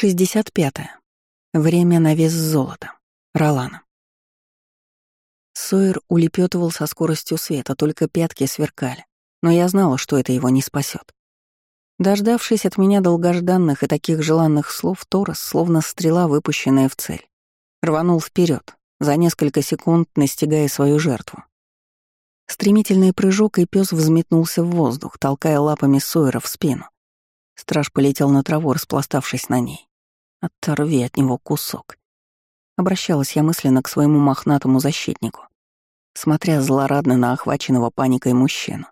65. -е. Время на вес золота. Ролана. Сойер улепетывал со скоростью света, только пятки сверкали. Но я знала, что это его не спасет. Дождавшись от меня долгожданных и таких желанных слов, Торос, словно стрела, выпущенная в цель, рванул вперед, за несколько секунд настигая свою жертву. Стремительный прыжок, и пес взметнулся в воздух, толкая лапами Сойера в спину. Страж полетел на траву, распластавшись на ней. Оторви от него кусок. Обращалась я мысленно к своему мохнатому защитнику, смотря злорадно на охваченного паникой мужчину.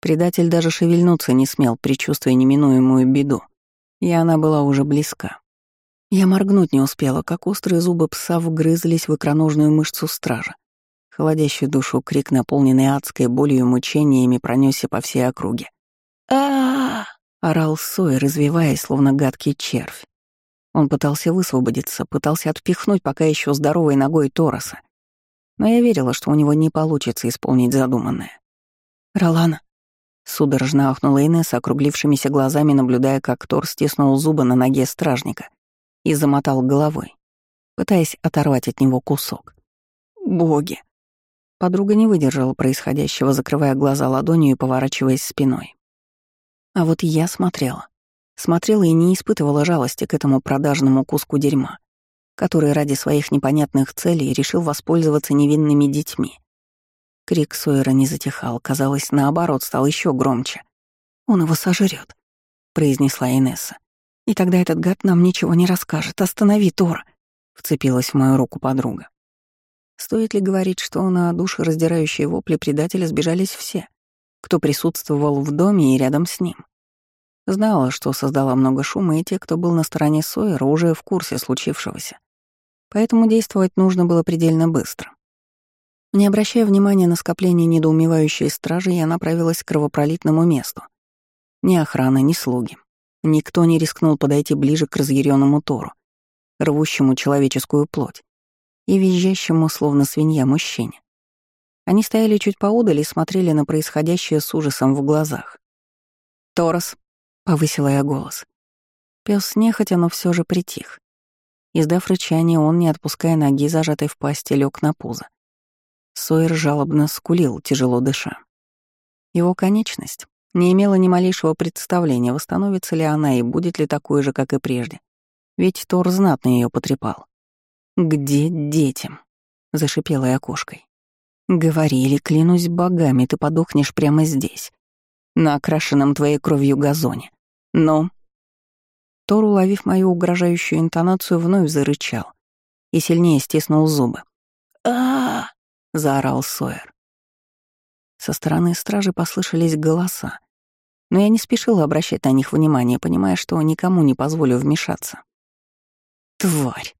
Предатель даже шевельнуться не смел, предчувствуя неминуемую беду, и она была уже близка. Я моргнуть не успела, как острые зубы пса вгрызлись в икроножную мышцу стража. Холодящий душу крик, наполненный адской болью и мучениями, пронесся по всей округе. а орал Сой, развиваясь, словно гадкий червь. Он пытался высвободиться, пытался отпихнуть пока еще здоровой ногой Тороса. Но я верила, что у него не получится исполнить задуманное. «Ролана!» Судорожно ахнула Инесса, округлившимися глазами, наблюдая, как Тор стиснул зубы на ноге стражника и замотал головой, пытаясь оторвать от него кусок. «Боги!» Подруга не выдержала происходящего, закрывая глаза ладонью и поворачиваясь спиной. А вот я смотрела. Смотрела и не испытывала жалости к этому продажному куску дерьма, который ради своих непонятных целей решил воспользоваться невинными детьми. Крик Сойера не затихал, казалось, наоборот, стал еще громче. «Он его сожрет, произнесла Инесса. «И тогда этот гад нам ничего не расскажет. Останови, Тор!» — вцепилась в мою руку подруга. Стоит ли говорить, что на душераздирающие вопли предателя сбежались все, кто присутствовал в доме и рядом с ним? Знала, что создала много шума, и те, кто был на стороне Сойера, уже в курсе случившегося. Поэтому действовать нужно было предельно быстро. Не обращая внимания на скопление недоумевающей стражи, я направилась к кровопролитному месту. Ни охрана, ни слуги. Никто не рискнул подойти ближе к разъяренному Тору, рвущему человеческую плоть и визжащему, словно свинья, мужчине. Они стояли чуть поодаль и смотрели на происходящее с ужасом в глазах. «Торос», — повысила я голос. Пес нехотя, но все же притих. Издав рычание, он, не отпуская ноги, зажатой в пасти, лег на пузо. Сойер жалобно скулил, тяжело дыша. Его конечность не имела ни малейшего представления, восстановится ли она и будет ли такой же, как и прежде. Ведь Тор знатно ее потрепал. «Где детям?» — зашипела я кошкой. «Говорили, клянусь богами, ты подохнешь прямо здесь, на окрашенном твоей кровью газоне. Но...» Тор, уловив мою угрожающую интонацию, вновь зарычал и сильнее стиснул зубы. а заорал Сойер. Со стороны стражи послышались голоса, но я не спешила обращать на них внимание, понимая, что никому не позволю вмешаться. «Тварь!»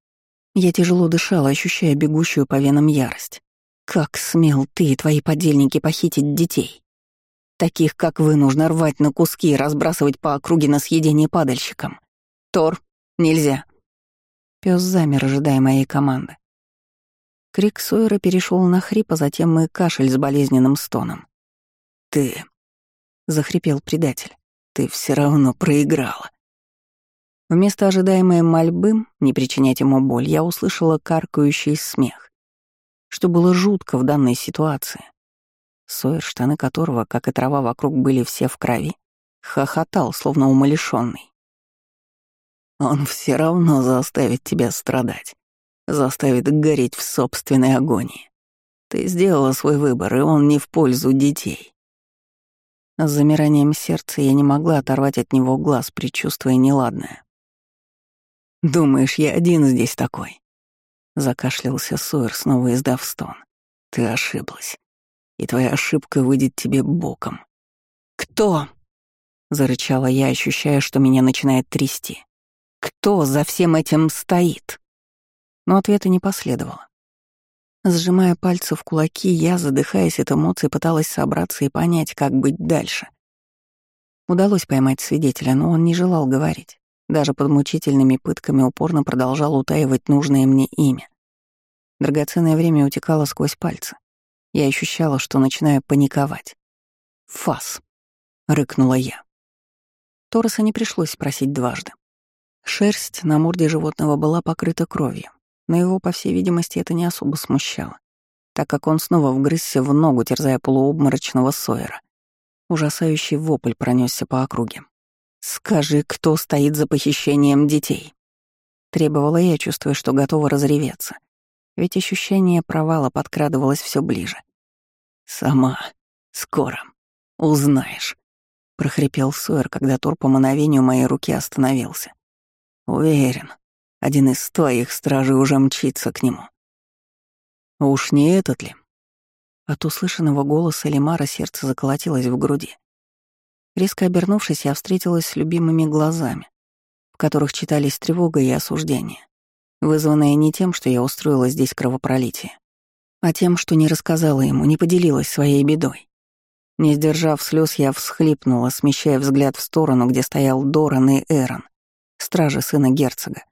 Я тяжело дышала, ощущая бегущую по венам ярость. «Как смел ты и твои подельники похитить детей?» Таких, как вы, нужно рвать на куски и разбрасывать по округе на съедение падальщикам. Тор, нельзя. Пёс замер, ожидая моей команды. Крик Сойера перешел на хрип, а затем и кашель с болезненным стоном. «Ты...» — захрипел предатель. «Ты все равно проиграла». Вместо ожидаемой мольбы, не причинять ему боль, я услышала каркающий смех, что было жутко в данной ситуации. Сойер, штаны которого, как и трава вокруг, были все в крови, хохотал, словно умалишенный. «Он все равно заставит тебя страдать, заставит гореть в собственной агонии. Ты сделала свой выбор, и он не в пользу детей». С замиранием сердца я не могла оторвать от него глаз, предчувствуя неладное. «Думаешь, я один здесь такой?» Закашлялся Сойер, снова издав стон. «Ты ошиблась и твоя ошибка выйдет тебе боком. «Кто?» — зарычала я, ощущая, что меня начинает трясти. «Кто за всем этим стоит?» Но ответа не последовало. Сжимая пальцы в кулаки, я, задыхаясь от эмоций, пыталась собраться и понять, как быть дальше. Удалось поймать свидетеля, но он не желал говорить. Даже под мучительными пытками упорно продолжал утаивать нужное мне имя. Драгоценное время утекало сквозь пальцы. Я ощущала, что начинаю паниковать. «Фас!» — рыкнула я. Тороса не пришлось спросить дважды. Шерсть на морде животного была покрыта кровью, но его, по всей видимости, это не особо смущало, так как он снова вгрызся в ногу, терзая полуобморочного Сойера. Ужасающий вопль пронесся по округе. «Скажи, кто стоит за похищением детей?» Требовала я, чувствуя, что готова разреветься. Ведь ощущение провала подкрадывалось все ближе. «Сама. Скоро. Узнаешь», — прохрипел Сойер, когда Тор по мановению моей руки остановился. «Уверен, один из твоих стражей уже мчится к нему». «Уж не этот ли?» От услышанного голоса Лимара сердце заколотилось в груди. Резко обернувшись, я встретилась с любимыми глазами, в которых читались тревога и осуждение, вызванные не тем, что я устроила здесь кровопролитие, а тем, что не рассказала ему, не поделилась своей бедой. Не сдержав слез, я всхлипнула, смещая взгляд в сторону, где стоял Доран и Эрон, стражи сына герцога.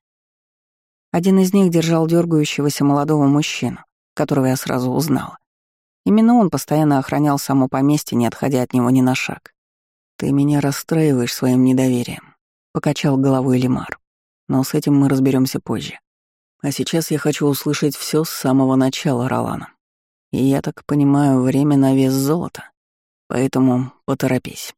Один из них держал дергающегося молодого мужчину, которого я сразу узнала. Именно он постоянно охранял само поместье, не отходя от него ни на шаг. «Ты меня расстраиваешь своим недоверием», — покачал головой Лимар. «Но с этим мы разберемся позже. А сейчас я хочу услышать все с самого начала, Ролана. И я так понимаю, время на вес золота. Поэтому поторопись».